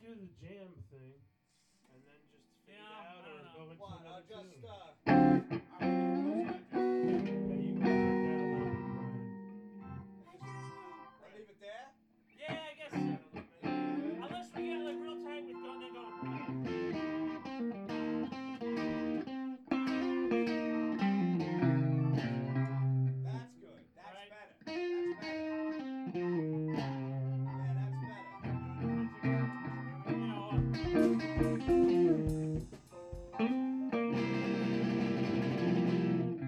do the jam thing and then just fade yeah, out or go into What, another I'll just, tune. uh, I-